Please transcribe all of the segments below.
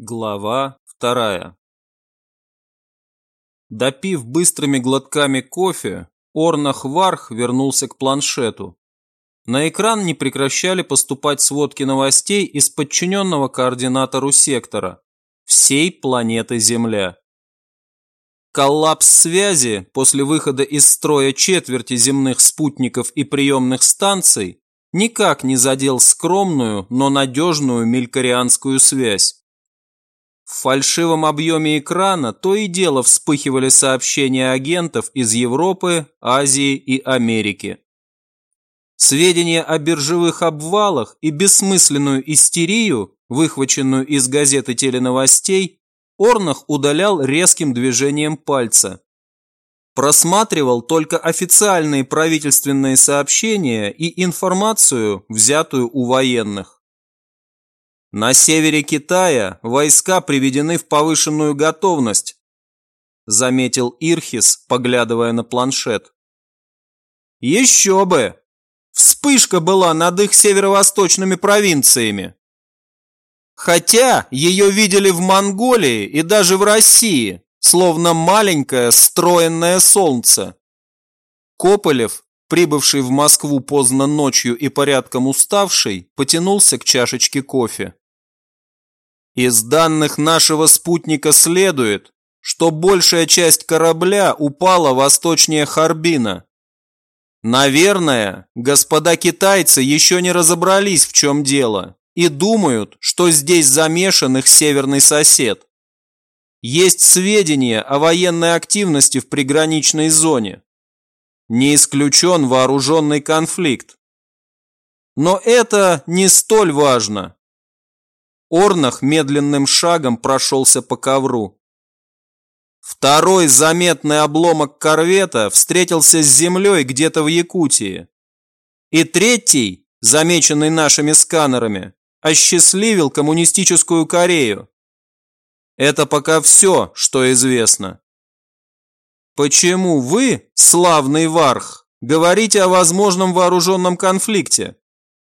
Глава вторая Допив быстрыми глотками кофе, Орнах Варх вернулся к планшету. На экран не прекращали поступать сводки новостей из подчиненного координатору сектора всей планеты Земля. Коллапс связи после выхода из строя четверти земных спутников и приемных станций никак не задел скромную, но надежную мелькарианскую связь. В фальшивом объеме экрана то и дело вспыхивали сообщения агентов из Европы, Азии и Америки. Сведения о биржевых обвалах и бессмысленную истерию, выхваченную из газеты теленовостей, Орнах удалял резким движением пальца. Просматривал только официальные правительственные сообщения и информацию, взятую у военных. На севере Китая войска приведены в повышенную готовность, заметил Ирхис, поглядывая на планшет. Еще бы! Вспышка была над их северо-восточными провинциями. Хотя ее видели в Монголии и даже в России, словно маленькое стройное солнце. Кополев, прибывший в Москву поздно ночью и порядком уставший, потянулся к чашечке кофе. Из данных нашего спутника следует, что большая часть корабля упала восточнее Харбина. Наверное, господа китайцы еще не разобрались, в чем дело, и думают, что здесь замешан их северный сосед. Есть сведения о военной активности в приграничной зоне. Не исключен вооруженный конфликт. Но это не столь важно. Орнах медленным шагом прошелся по ковру. Второй заметный обломок корвета встретился с землей где-то в Якутии. И третий, замеченный нашими сканерами, осчастливил коммунистическую Корею. Это пока все, что известно. Почему вы, славный Варх, говорите о возможном вооруженном конфликте?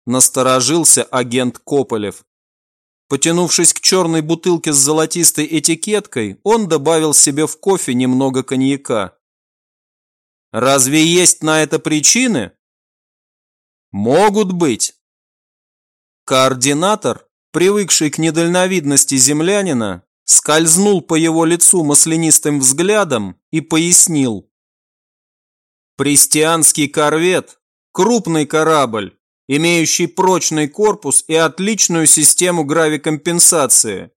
Насторожился агент Кополев. Потянувшись к черной бутылке с золотистой этикеткой, он добавил себе в кофе немного коньяка. Разве есть на это причины? Могут быть. Координатор, привыкший к недальновидности землянина, скользнул по его лицу маслянистым взглядом и пояснил. Пристианский корвет – крупный корабль, имеющий прочный корпус и отличную систему гравикомпенсации.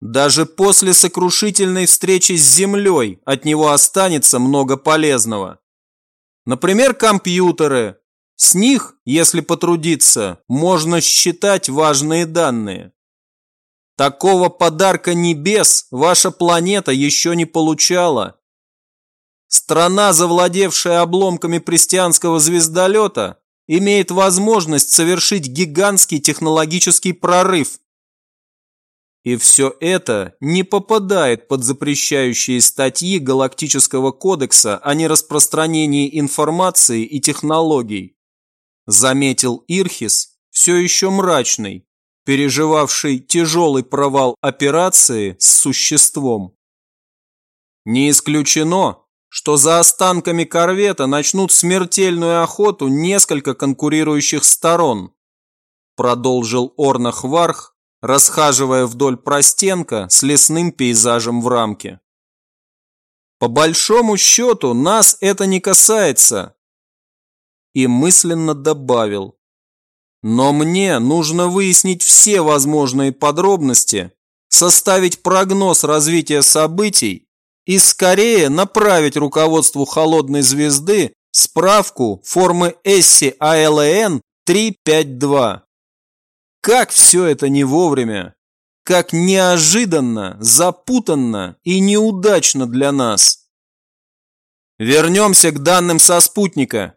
Даже после сокрушительной встречи с Землей от него останется много полезного. Например, компьютеры. С них, если потрудиться, можно считать важные данные. Такого подарка небес ваша планета еще не получала. Страна, завладевшая обломками престианского звездолета, имеет возможность совершить гигантский технологический прорыв. И все это не попадает под запрещающие статьи Галактического кодекса о нераспространении информации и технологий. Заметил Ирхис, все еще мрачный, переживавший тяжелый провал операции с существом. Не исключено, что за останками корвета начнут смертельную охоту несколько конкурирующих сторон, продолжил Орнах Варх, расхаживая вдоль простенка с лесным пейзажем в рамке. По большому счету нас это не касается. И мысленно добавил. Но мне нужно выяснить все возможные подробности, составить прогноз развития событий и скорее направить руководству холодной звезды справку формы Эсси АЛН 352. Как все это не вовремя, как неожиданно, запутанно и неудачно для нас. Вернемся к данным со спутника.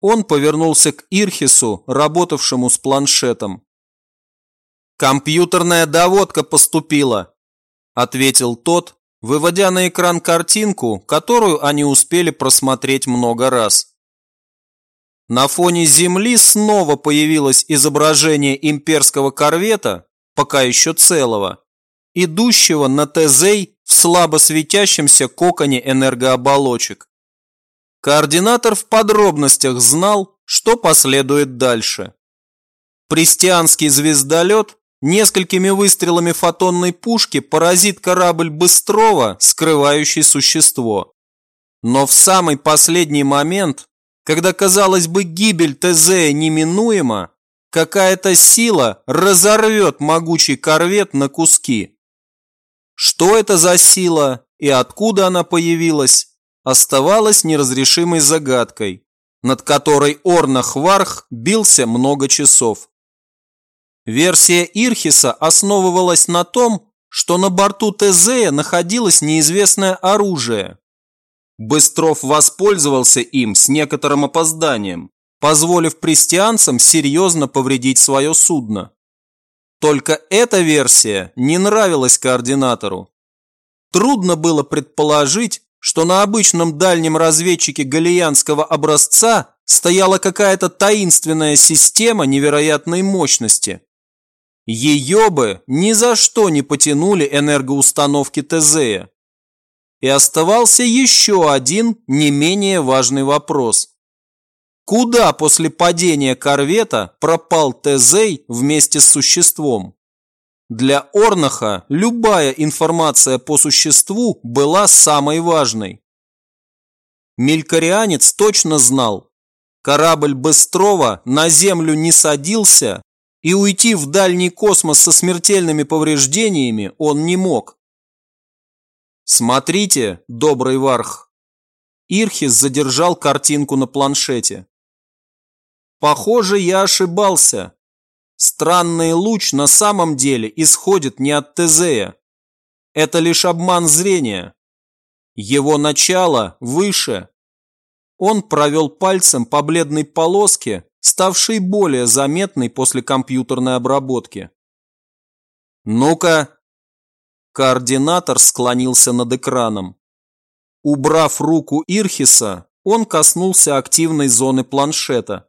Он повернулся к Ирхису, работавшему с планшетом. «Компьютерная доводка поступила», – ответил тот, выводя на экран картинку, которую они успели просмотреть много раз. На фоне Земли снова появилось изображение имперского корвета, пока еще целого, идущего на Тезей в слабо светящемся коконе энергооболочек. Координатор в подробностях знал, что последует дальше. Пристианский звездолет несколькими выстрелами фотонной пушки поразит корабль Быстрова, скрывающий существо. Но в самый последний момент, когда, казалось бы, гибель Тезея неминуема, какая-то сила разорвет могучий корвет на куски. Что это за сила и откуда она появилась, оставалось неразрешимой загадкой, над которой Орнах Варх бился много часов. Версия Ирхиса основывалась на том, что на борту Тезея находилось неизвестное оружие. Быстров воспользовался им с некоторым опозданием, позволив престианцам серьезно повредить свое судно. Только эта версия не нравилась координатору. Трудно было предположить, что на обычном дальнем разведчике галиянского образца стояла какая-то таинственная система невероятной мощности. Ее бы ни за что не потянули энергоустановки Тезея. И оставался еще один не менее важный вопрос. Куда после падения корвета пропал Тезей вместе с существом? Для Орнаха любая информация по существу была самой важной. Мелькарианец точно знал, корабль Быстрова на Землю не садился, и уйти в дальний космос со смертельными повреждениями он не мог. «Смотрите, добрый Варх!» Ирхис задержал картинку на планшете. Похоже, я ошибался. Странный луч на самом деле исходит не от Тезея. Это лишь обман зрения. Его начало выше. Он провел пальцем по бледной полоске, ставшей более заметной после компьютерной обработки. «Ну-ка!» Координатор склонился над экраном. Убрав руку Ирхиса, он коснулся активной зоны планшета.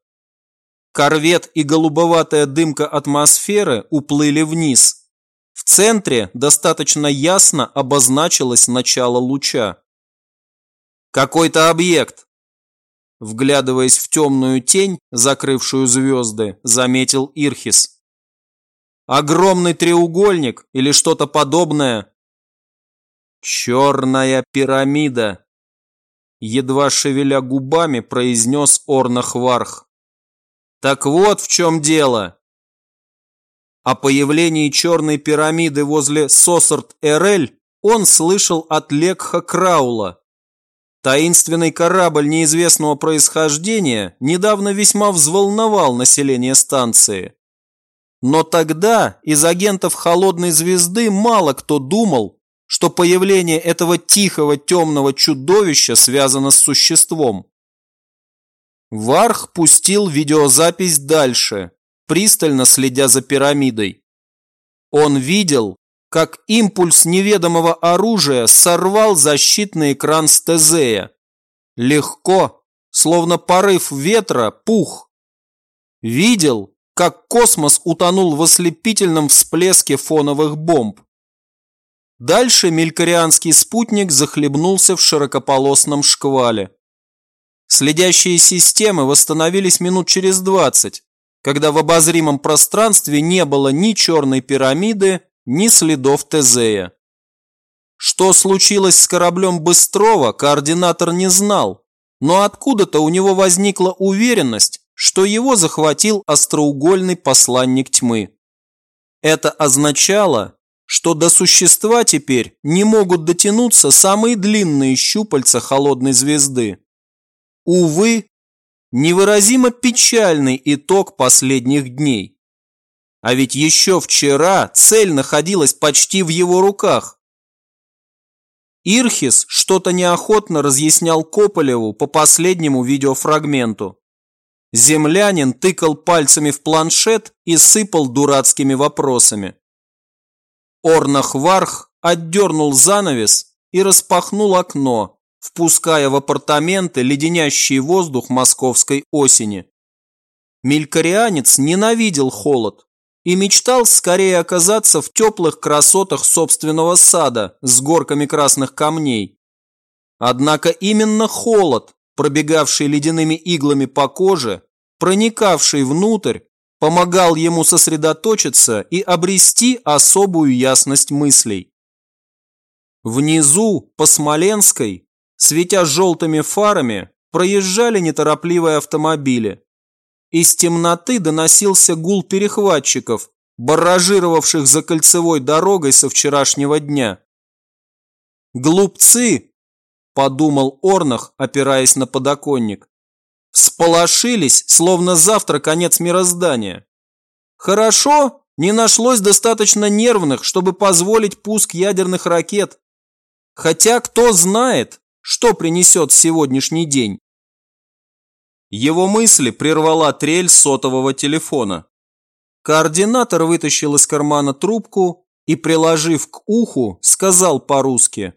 Корвет и голубоватая дымка атмосферы уплыли вниз. В центре достаточно ясно обозначилось начало луча. «Какой-то объект!» Вглядываясь в темную тень, закрывшую звезды, заметил Ирхис. «Огромный треугольник или что-то подобное?» «Черная пирамида!» Едва шевеля губами, произнес Орнахварх. Так вот в чем дело. О появлении черной пирамиды возле Сосарт-Эрель он слышал от Лекха Краула. Таинственный корабль неизвестного происхождения недавно весьма взволновал население станции. Но тогда из агентов «Холодной звезды» мало кто думал, что появление этого тихого темного чудовища связано с существом. Варх пустил видеозапись дальше, пристально следя за пирамидой. Он видел, как импульс неведомого оружия сорвал защитный экран с Тезея. Легко, словно порыв ветра, пух. Видел, как космос утонул в ослепительном всплеске фоновых бомб. Дальше мелькарианский спутник захлебнулся в широкополосном шквале. Следящие системы восстановились минут через 20, когда в обозримом пространстве не было ни черной пирамиды, ни следов Тезея. Что случилось с кораблем Быстрова, координатор не знал, но откуда-то у него возникла уверенность, что его захватил остроугольный посланник тьмы. Это означало, что до существа теперь не могут дотянуться самые длинные щупальца холодной звезды. Увы, невыразимо печальный итог последних дней. А ведь еще вчера цель находилась почти в его руках. Ирхис что-то неохотно разъяснял Кополеву по последнему видеофрагменту. Землянин тыкал пальцами в планшет и сыпал дурацкими вопросами. Орнах Варх отдернул занавес и распахнул окно, впуская в апартаменты леденящий воздух московской осени. Мелькарианец ненавидел холод, и мечтал скорее оказаться в теплых красотах собственного сада с горками красных камней. Однако именно холод, пробегавший ледяными иглами по коже, проникавший внутрь, помогал ему сосредоточиться и обрести особую ясность мыслей. Внизу, по Смоленской, светя желтыми фарами, проезжали неторопливые автомобили. Из темноты доносился гул перехватчиков, барражировавших за кольцевой дорогой со вчерашнего дня. «Глупцы!» – подумал Орнах, опираясь на подоконник. Сполошились, словно завтра конец мироздания. Хорошо, не нашлось достаточно нервных, чтобы позволить пуск ядерных ракет. Хотя кто знает, что принесет сегодняшний день. Его мысли прервала трель сотового телефона. Координатор вытащил из кармана трубку и, приложив к уху, сказал по-русски.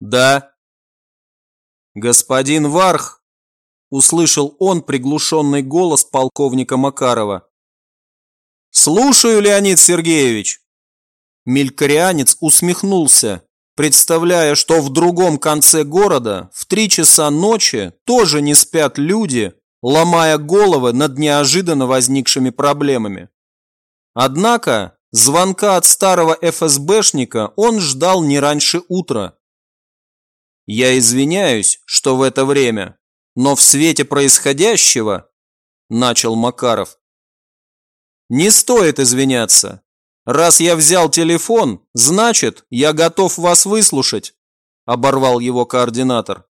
«Да». «Господин Варх», – услышал он приглушенный голос полковника Макарова. «Слушаю, Леонид Сергеевич». Мелькарианец усмехнулся представляя, что в другом конце города в три часа ночи тоже не спят люди, ломая головы над неожиданно возникшими проблемами. Однако звонка от старого ФСБшника он ждал не раньше утра. «Я извиняюсь, что в это время, но в свете происходящего...» – начал Макаров. «Не стоит извиняться. «Раз я взял телефон, значит, я готов вас выслушать», – оборвал его координатор.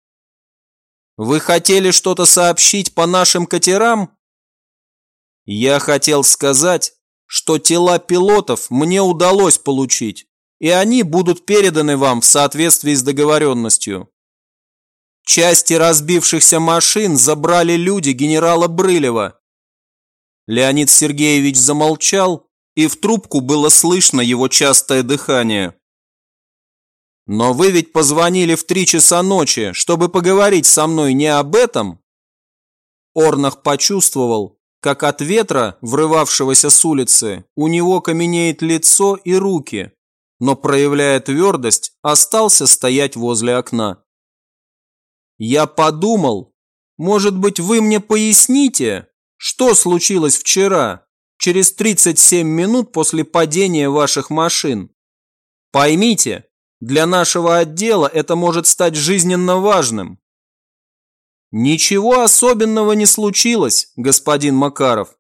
«Вы хотели что-то сообщить по нашим катерам?» «Я хотел сказать, что тела пилотов мне удалось получить, и они будут переданы вам в соответствии с договоренностью. Части разбившихся машин забрали люди генерала Брылева». Леонид Сергеевич замолчал, и в трубку было слышно его частое дыхание. «Но вы ведь позвонили в три часа ночи, чтобы поговорить со мной не об этом?» Орнах почувствовал, как от ветра, врывавшегося с улицы, у него каменеет лицо и руки, но, проявляя твердость, остался стоять возле окна. «Я подумал, может быть, вы мне поясните, что случилось вчера?» Через 37 минут после падения ваших машин. Поймите, для нашего отдела это может стать жизненно важным. Ничего особенного не случилось, господин Макаров.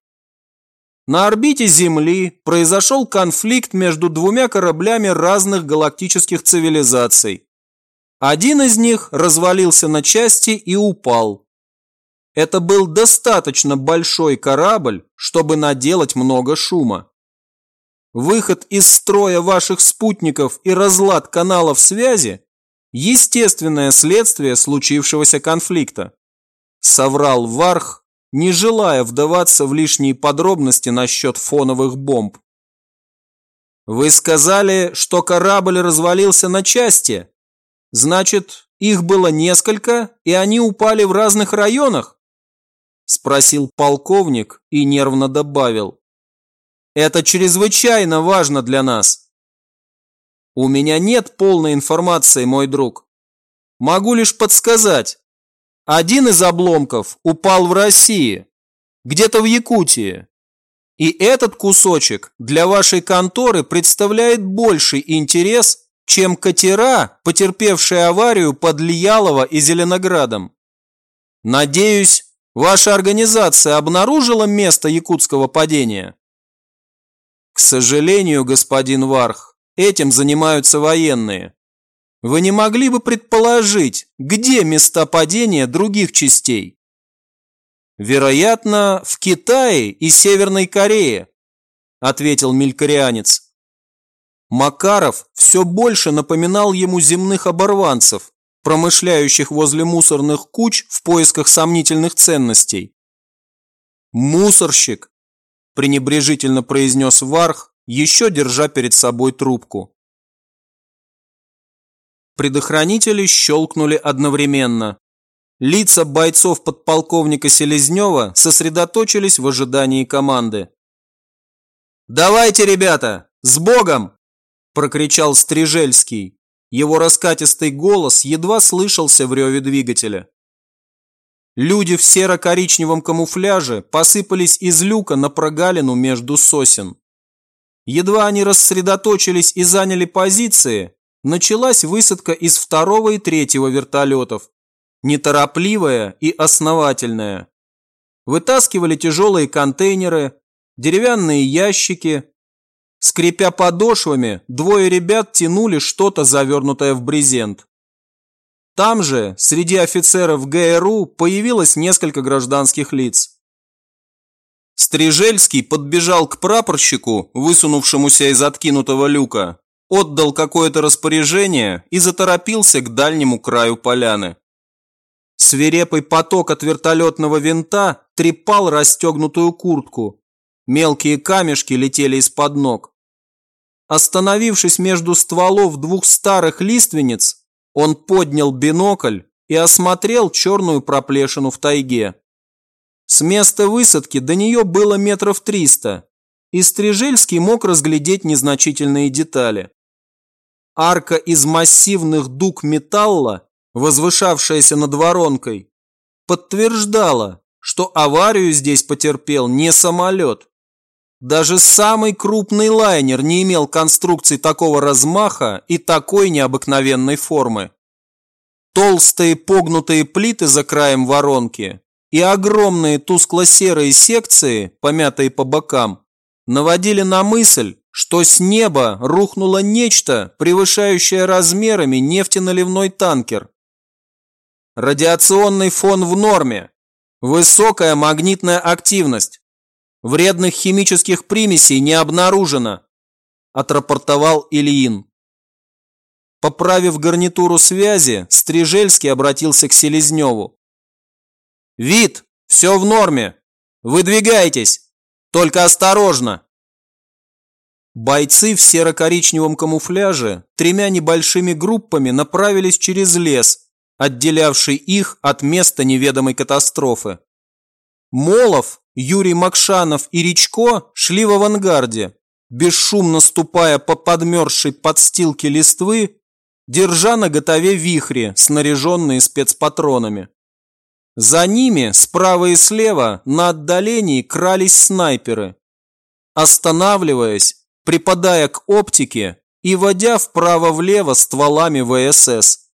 На орбите Земли произошел конфликт между двумя кораблями разных галактических цивилизаций. Один из них развалился на части и упал. Это был достаточно большой корабль, чтобы наделать много шума. Выход из строя ваших спутников и разлад каналов связи – естественное следствие случившегося конфликта. Соврал Варх, не желая вдаваться в лишние подробности насчет фоновых бомб. Вы сказали, что корабль развалился на части. Значит, их было несколько, и они упали в разных районах? Спросил полковник и нервно добавил. Это чрезвычайно важно для нас. У меня нет полной информации, мой друг. Могу лишь подсказать. Один из обломков упал в России, где-то в Якутии. И этот кусочек для вашей конторы представляет больший интерес, чем катера, потерпевшие аварию под Лиялово и Зеленоградом. Надеюсь, Ваша организация обнаружила место якутского падения? К сожалению, господин Варх, этим занимаются военные. Вы не могли бы предположить, где места падения других частей? Вероятно, в Китае и Северной Корее, ответил мелькарианец. Макаров все больше напоминал ему земных оборванцев, промышляющих возле мусорных куч в поисках сомнительных ценностей. «Мусорщик!» – пренебрежительно произнес Варх, еще держа перед собой трубку. Предохранители щелкнули одновременно. Лица бойцов подполковника Селезнева сосредоточились в ожидании команды. «Давайте, ребята, с Богом!» – прокричал Стрижельский. Его раскатистый голос едва слышался в реве двигателя. Люди в серо-коричневом камуфляже посыпались из люка на прогалину между сосен. Едва они рассредоточились и заняли позиции, началась высадка из второго и третьего вертолетов. Неторопливая и основательная. Вытаскивали тяжелые контейнеры, деревянные ящики. Скрипя подошвами, двое ребят тянули что-то завернутое в брезент. Там же, среди офицеров ГРУ, появилось несколько гражданских лиц. Стрижельский подбежал к прапорщику, высунувшемуся из откинутого люка, отдал какое-то распоряжение и заторопился к дальнему краю поляны. Свирепый поток от вертолетного винта трепал расстегнутую куртку. Мелкие камешки летели из-под ног. Остановившись между стволов двух старых лиственниц, он поднял бинокль и осмотрел черную проплешину в тайге. С места высадки до нее было метров триста, и Стрижельский мог разглядеть незначительные детали. Арка из массивных дуг металла, возвышавшаяся над воронкой, подтверждала, что аварию здесь потерпел не самолет. Даже самый крупный лайнер не имел конструкции такого размаха и такой необыкновенной формы. Толстые погнутые плиты за краем воронки и огромные тускло-серые секции, помятые по бокам, наводили на мысль, что с неба рухнуло нечто, превышающее размерами нефтеналивной танкер. Радиационный фон в норме, высокая магнитная активность, Вредных химических примесей не обнаружено, отрапортовал Ильин. Поправив гарнитуру связи, Стрижельский обратился к Селезневу. «Вид, все в норме. Выдвигайтесь. Только осторожно!» Бойцы в серо-коричневом камуфляже тремя небольшими группами направились через лес, отделявший их от места неведомой катастрофы. Молов Юрий Макшанов и Речко шли в авангарде, бесшумно ступая по подмерзшей подстилке листвы, держа на готове вихри, снаряженные спецпатронами. За ними, справа и слева, на отдалении крались снайперы. Останавливаясь, припадая к оптике и водя вправо-влево стволами ВСС.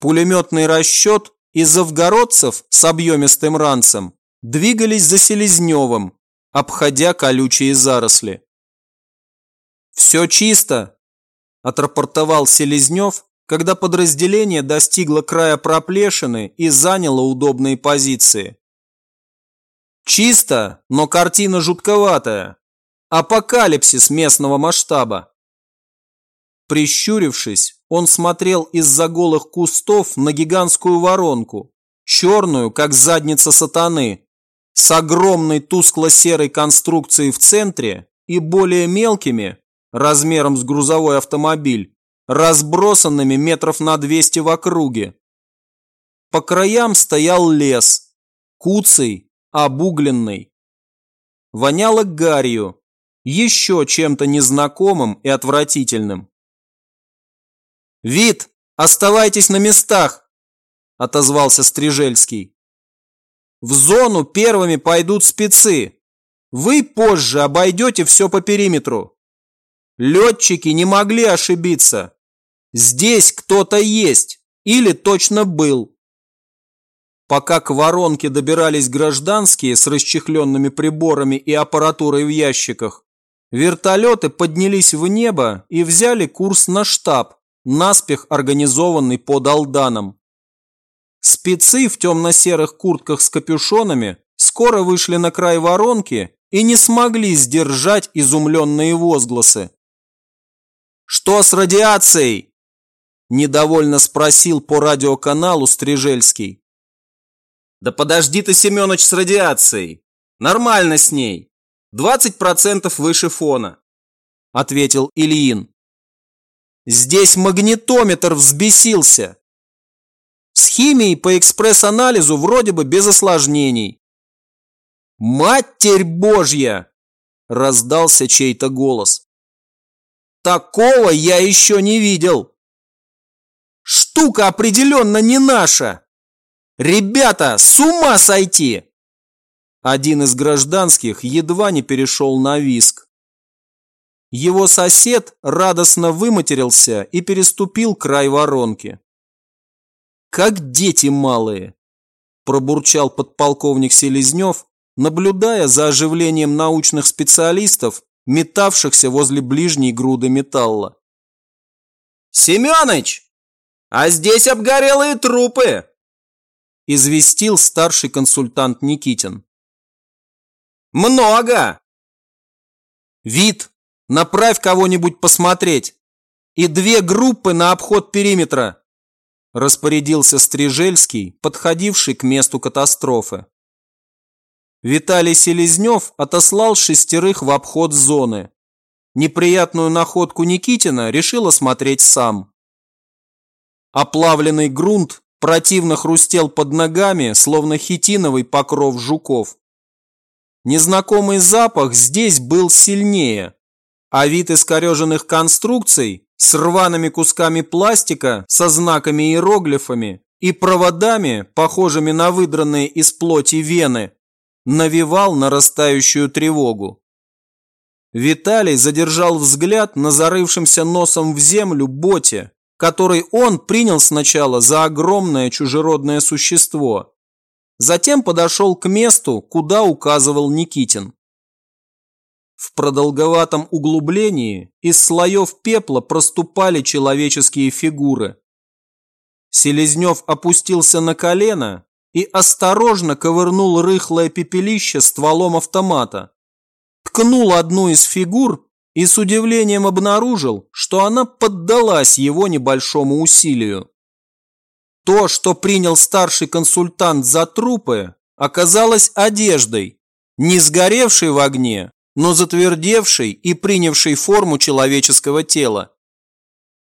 Пулеметный расчет из завгородцев с объемистым ранцем двигались за Селезневым, обходя колючие заросли. «Все чисто», – отрапортовал Селезнев, когда подразделение достигло края проплешины и заняло удобные позиции. Чисто, но картина жутковатая. Апокалипсис местного масштаба. Прищурившись, он смотрел из-за голых кустов на гигантскую воронку, черную, как задница сатаны, с огромной тускло-серой конструкцией в центре и более мелкими, размером с грузовой автомобиль, разбросанными метров на 200 в округе. По краям стоял лес, куцый, обугленный. Воняло гарью, еще чем-то незнакомым и отвратительным. «Вид, оставайтесь на местах!» – отозвался Стрижельский. В зону первыми пойдут спецы. Вы позже обойдете все по периметру. Летчики не могли ошибиться. Здесь кто-то есть или точно был. Пока к воронке добирались гражданские с расчехленными приборами и аппаратурой в ящиках, вертолеты поднялись в небо и взяли курс на штаб, наспех организованный под Алданом. Спецы в темно-серых куртках с капюшонами скоро вышли на край воронки и не смогли сдержать изумленные возгласы. «Что с радиацией?» – недовольно спросил по радиоканалу Стрижельский. «Да подожди ты, Семенович, с радиацией. Нормально с ней. 20% выше фона», – ответил Ильин. «Здесь магнитометр взбесился. С химией по экспресс-анализу вроде бы без осложнений. Матерь Божья! раздался чей-то голос. «Такого я еще не видел!» «Штука определенно не наша! Ребята, с ума сойти!» Один из гражданских едва не перешел на виск. Его сосед радостно выматерился и переступил край воронки. «Как дети малые!» – пробурчал подполковник Селезнев, наблюдая за оживлением научных специалистов, метавшихся возле ближней груды металла. «Семёныч, а здесь обгорелые трупы!» – известил старший консультант Никитин. Много! Вид, направь кого-нибудь посмотреть. И две группы на обход периметра. Распорядился Стрижельский, подходивший к месту катастрофы. Виталий Селезнев отослал шестерых в обход зоны. Неприятную находку Никитина решил осмотреть сам. Оплавленный грунт противно хрустел под ногами, словно хитиновый покров жуков. Незнакомый запах здесь был сильнее, а вид искореженных конструкций с рваными кусками пластика со знаками и иероглифами и проводами, похожими на выдранные из плоти вены, навевал нарастающую тревогу. Виталий задержал взгляд на зарывшемся носом в землю боте, который он принял сначала за огромное чужеродное существо, Затем подошел к месту, куда указывал Никитин. В продолговатом углублении из слоев пепла проступали человеческие фигуры. Селезнев опустился на колено и осторожно ковырнул рыхлое пепелище стволом автомата. Ткнул одну из фигур и с удивлением обнаружил, что она поддалась его небольшому усилию. То, что принял старший консультант за трупы, оказалось одеждой, не сгоревшей в огне, но затвердевшей и принявшей форму человеческого тела.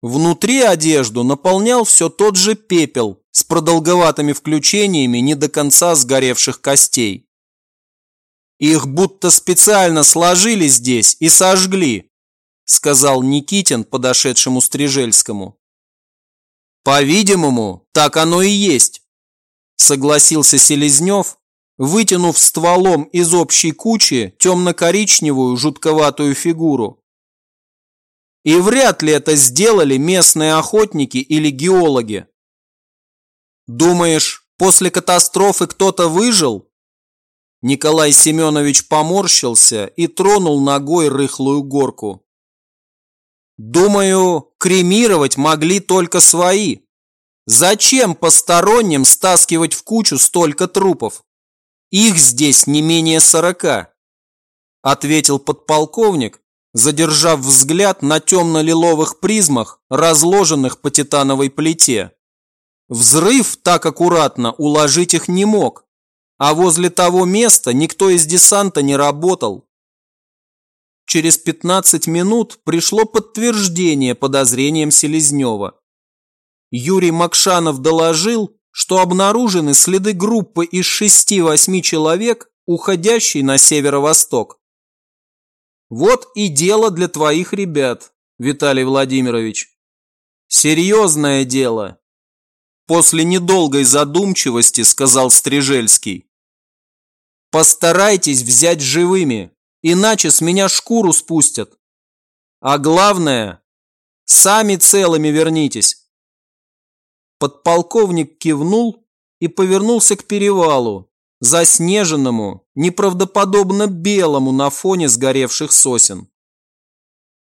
Внутри одежду наполнял все тот же пепел с продолговатыми включениями не до конца сгоревших костей. Их будто специально сложили здесь и сожгли, сказал Никитин подошедшему Стрижельскому. По-видимому, так оно и есть, согласился Селезнев, вытянув стволом из общей кучи темно-коричневую жутковатую фигуру. И вряд ли это сделали местные охотники или геологи. Думаешь, после катастрофы кто-то выжил? Николай Семенович поморщился и тронул ногой рыхлую горку. Думаю, кремировать могли только свои. Зачем посторонним стаскивать в кучу столько трупов? Их здесь не менее сорока. Ответил подполковник, задержав взгляд на темно-лиловых призмах, разложенных по титановой плите. Взрыв так аккуратно уложить их не мог, а возле того места никто из десанта не работал. Через 15 минут пришло подтверждение подозрениям Селезнева. Юрий Макшанов доложил, что обнаружены следы группы из 6-8 человек, уходящей на северо-восток. Вот и дело для твоих ребят, Виталий Владимирович. Серьезное дело. После недолгой задумчивости сказал Стрижельский. Постарайтесь взять живыми, иначе с меня шкуру спустят. А главное, сами целыми вернитесь. Подполковник кивнул и повернулся к перевалу, заснеженному, неправдоподобно белому на фоне сгоревших сосен.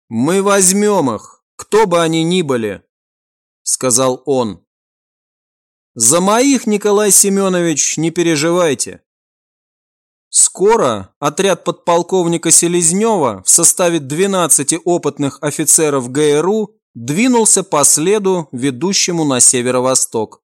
«Мы возьмем их, кто бы они ни были», – сказал он. «За моих, Николай Семенович, не переживайте. Скоро отряд подполковника Селезнева в составе 12 опытных офицеров ГРУ двинулся по следу, ведущему на северо-восток.